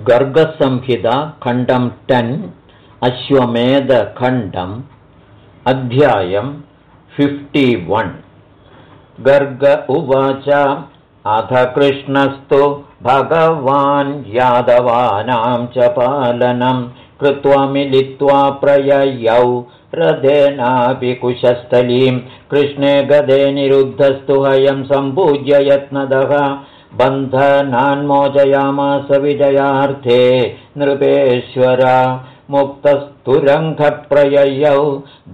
गर्गसंहिता खण्डं टेन् अश्वमेधखण्डम् अध्यायं fifty one Garg उवाच अथ कृष्णस्तु भगवान् यादवानां च पालनं कृत्वा मिलित्वा प्रययौ। रथेनापि कुशस्थलीं कृष्णे गदे निरुद्धस्तु हयं सम्पूज्य यत्नदः बन्धनान्मोचयामास विजयार्थे नृपेश्वर मुक्तस्तुरङ्गप्रययौ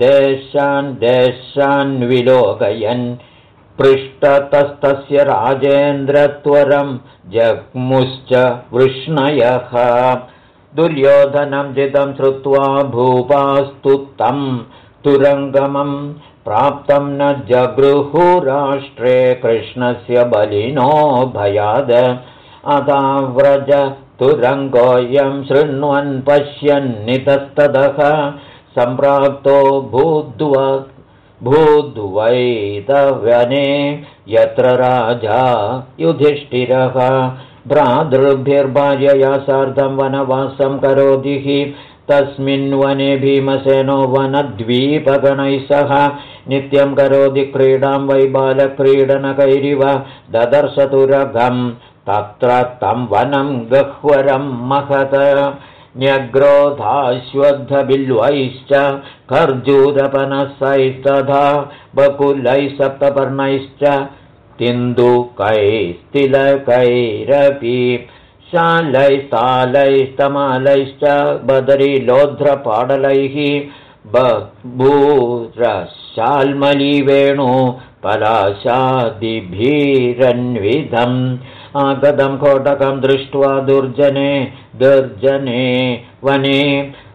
देशान् देशान् विलोकयन् पृष्ठतस्तस्य राजेन्द्रत्वरं जग्मुश्च वृष्णयः दुर्योधनं जितं श्रुत्वा भूपास्तु तं तुरङ्गमम् प्राप्तं न जगृहुराष्ट्रे कृष्णस्य बलिनो भयाद। अदाव्रज तुरङ्गोऽयं शृण्वन् पश्यन्नितस्ततः सम्प्राप्तो भूद्व भूद्वैतवने यत्र राजा युधिष्ठिरः। भ्रातृभिर्भार्यया सार्धं वनवासं करोति हि। तस्मिन् वने भीमसेनो वनद्वीपगणैः सह नित्यं करोति क्रीडां वै बालक्रीडनकैरिव ददर्शतुरघम् तत्र तं वनं गह्वरं महत। न्यग्रोधाश्वद्धबिल्वैश्च खर्जूरपनसैस्तथा बकुलैः सप्तपर्णैश्च तिन्दुकैस्तिलकैरपि शालैस्तालैस्तमालैश्च बदरीलोध्रपाडलैः बभूरशाल्मलीवेणु पलाशादिभिरन्विधम् आगतं कोटकं दृष्ट्वा दुर्जने दुर्जने वने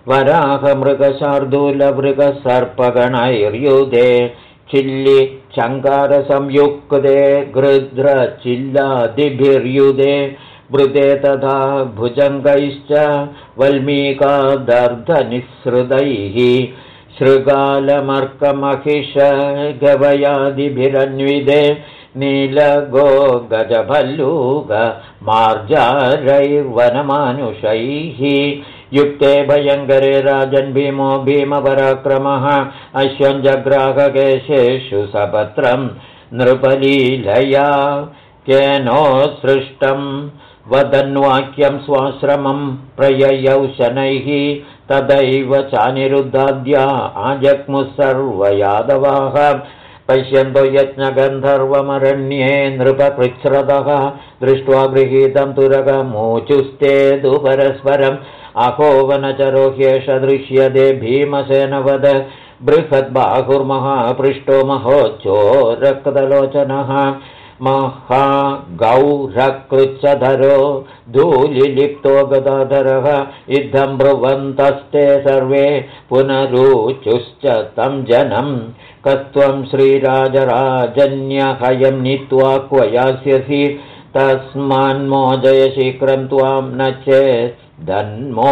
वराहमृगशार्दूलमृगसर्पगणैर्युधे चिल्लि चङ्कारसंयुक्ते गृध्रचिल्लादिभिर्युधे मृदे तथा भुजङ्गैश्च वल्मीकादर्धनिःसृतैः शृगालमर्कमहिष गवयादिभिरन्विदे नीलगो गजभल्लूग मार्जारैर्वनमानुषैः युक्ते भयङ्करे राजन् भीमो भीमपराक्रमः अश्वञ्जग्राहकेशेषु सपत्रम् नृपलीलया केनोत्सृष्टम् वदन्वाक्यं स्वाश्रमं प्रययौ शनैः तदैव चानिरुद्धाद्या आजग्मुः सर्वयादवाः। पश्यन्तो यज्ञगन्धर्वमरण्ये नृपकृच्छ्रदः। दृष्ट्वा गृहीतं तुरगमोचुस्ते तु परस्परम् अहोवनचरो ह्येष दृश्यते भीमसेनवद। बृहद्बाहुर्महापृष्टो महोच्चो रक्तलोचनः महागौरकृच्छधरो धूलिलिप्तो गदाधरः इद्धं ब्रुवन्तस्ते सर्वे पुनरुचुश्च तं जनम् कस्त्वं श्रीराजराजन्यहयं नीत्वा क्व यास्यसि तस्मान्मोदय शीघ्रं त्वां न चेत् धन्मो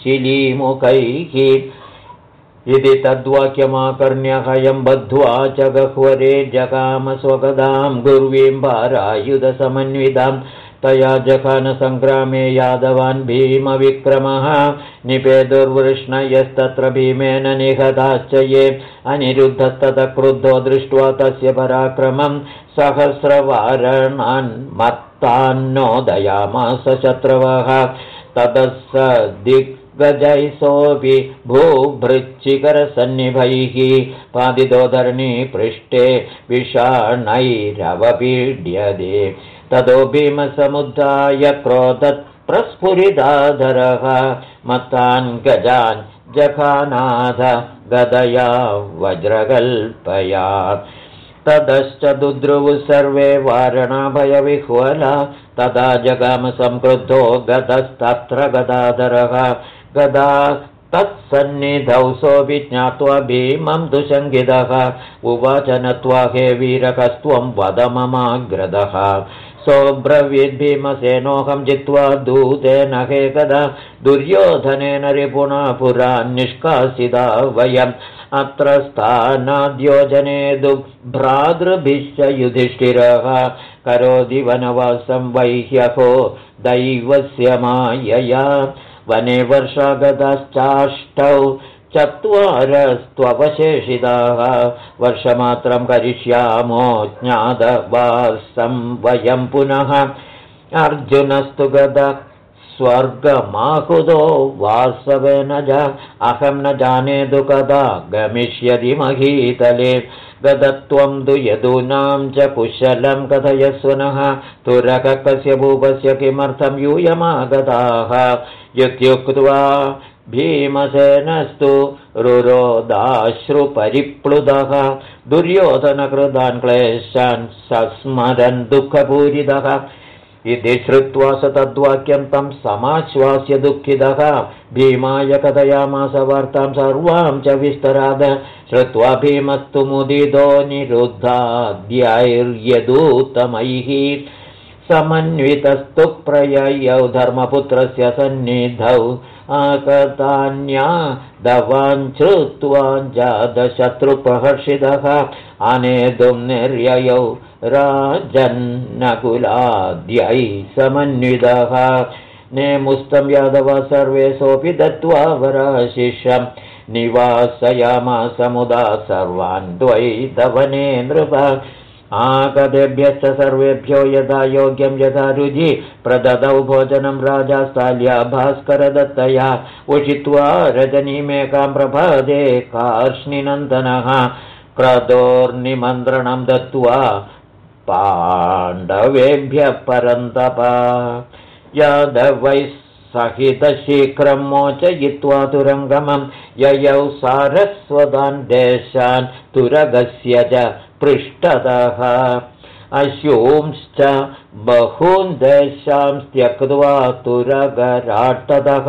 शिलीमुखैः इति तद्वाक्यमाकर्ण्यहयं बद्ध्वा च गह्वरे जगामस्वगदां गुर्वीं भारायुधसमन्वितां तया जखानसङ्ग्रामे यादवान् भीमविक्रमः निपेदुर्वृष्णयस्तत्र भीमेन निहताश्च ये अनिरुद्धस्ततः क्रुद्धो दृष्ट्वा तस्य पराक्रमं सहस्रवारणान् मत्तान्नोदयामास शत्रवः ततः स दिक् गजैसोऽपि भूभृच्छिकरसन्निभैः पादिदोधरणी पृष्ठे विषाणैरवपीड्यते। ततो भीमसमुद्धाय क्रोधत् प्रस्फुरिदाधरः मत्तान् गजान् जखानाथ गदया वज्रकल्पया। ततश्च दुद्रुवुः सर्वे वारणाभयविह्वला तदा जगामसंक्रुद्धो गतस्तत्र गदाधरः गदा तत्सन्निधौ सोऽपि ज्ञात्वा भीमं दुशङ्गितः उवाच नत्वा हे वीरकस्त्वं वद ममाग्रदः। सोऽब्रवीद्भीमसेनोऽहं जित्वा दूतेन हे कदा दुर्योधनेन रिपुणा पुरा निष्कासिता वयम्। अत्र स्थानाद्योजने दुभ्रातृभिश्च युधिष्ठिरः। करोति वनवासं वैह्यहो दैवस्य मायया वने वर्षागताश्चाष्टौ चत्वारस्त्ववशेषिताः। वर्षमात्रं करिष्यामो ज्ञातवासं वयं पुनः। अर्जुनस्तु गद स्वर्गमाहुदो वासवेन ज अहं न जाने तु कदा गमिष्यति महीतले। गदत्वं तु यदूनां च कुशलं कथयस्वनः तुरकस्य भूपस्य किमर्थं यूयमागताः। इत्युक्त्वा भीमसेनस्तु रुरोदाश्रुपरिप्लुदः दुर्योधनकृतान् क्लेशान् सस्मरन् दुःखपूरितः इति श्रुत्वा स तद्वाक्यं तं समाश्वास्य दुःखितः भीमाय कथयामास वार्तां सर्वां च विस्तराद। श्रुत्वा भीमस्तु मुदितो निरुद्धाद्यैर्यदूतमैः समन्वितस्तु प्रययौ धर्मपुत्रस्य सन्निधौ। आकतान्या दवान् श्रुत्वा जातशत्रुप्रहर्षितः अनेतुं निर्ययौ राजन्नकुलाद्यै समन्वितः। नेमुस्तं यादव सर्वे सोऽपि दत्त्वा वराशिषं निवासयामासमुदा सर्वान् द्वैतवने नृप। आगतेभ्यश्च सर्वेभ्यो यथा योग्यं यथा रुजि प्रददौ भोजनं राजा स्थाल्या भास्करदत्तया उषित्वा रजनीमेकां प्रभादे कार्ष्णिनन्दनः। क्रदोर्निमन्त्रणं दत्त्वा पाण्डवेभ्यः परन्तप यादवैः सहितशीघ्रं मोचयित्वा तुरङ्गमं ययौ सारस्वतान् देशान् तुरगस्य च पृष्ठतः। अश्यूंश्च बहून् देशां त्यक्त्वा तुरगराट्टतः।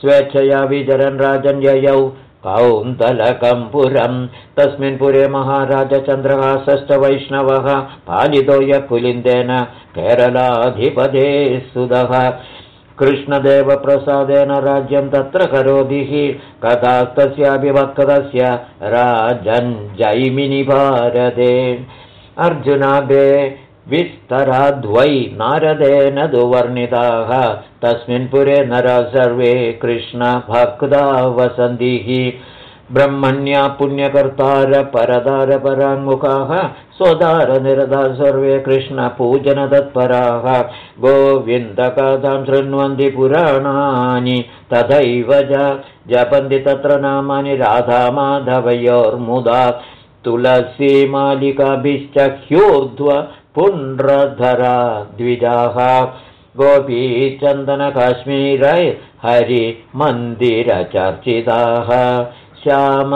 स्वेच्छया विचरन् राजन्ययौ कौन्दलकं पुरं तस्मिन् पुरे महाराजचन्द्रहासश्च वैष्णवः पालितो यः कुलिन्देन केरलाधिपदे सुधः कृष्णदेवप्रसादेन राज्यं तत्र करोति। कथास्तस्यापि वक्तस्य राजन् जैमिनि भारते अर्जुनाभे विस्तराद्वै नारदेन दुवर्णिताः। तस्मिन् पुरे नरा सर्वे कृष्णभक्ता वसन्तिः। ब्रह्मण्या पुण्यकर्तारपरदारपराङ्मुखाः स्वदारनिरदा सर्वे कृष्णपूजनतत्पराः गोविन्दकथां शृण्वन्ति पुराणानि। तथैव च जपन्ति तत्र नामानि राधामाधवयोर्मुदा। तुलसीमालिकाभिश्च ह्योर्ध्व पुण्ड्रधरा द्विजाः गोपीचन्दनकाश्मीरै हरिमन्दिरचर्चिताः। श्याम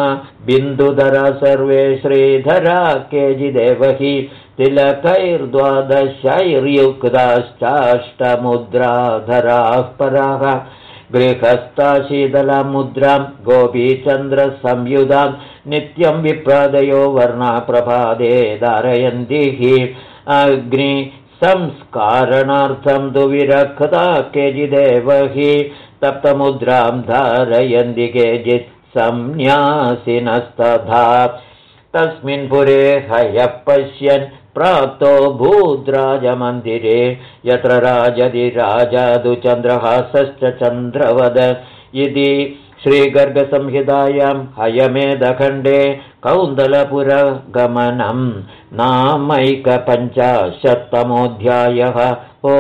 बिन्दुधरा सर्वे श्रीधरा केजिदेवहि। तिलकैर्द्वादशैर्युक्ताश्चाष्टमुद्राधराः पराः। गृहस्थाशीतलमुद्रां गोपीचन्द्रसंयुधां नित्यं विप्रादयो वर्णाप्रभादे धारयन्ति हि अग्निसंस्कारणार्थं तु विरक्ता केचिदेव हि तप्तमुद्रां धारयन्ति केचित् संन्यासिनस्तथा। तस्मिन् पुरे हयः पश्यन् प्राप्तो भूद्राजमन्दिरे यत्र राजदिराजादुचन्द्रहासश्च चन्द्रवद। इति श्रीगर्गसंहितायां हयमेदखण्डे कौन्दलपुरगमनं नामैकपञ्चाशत्तमोऽध्यायः ओ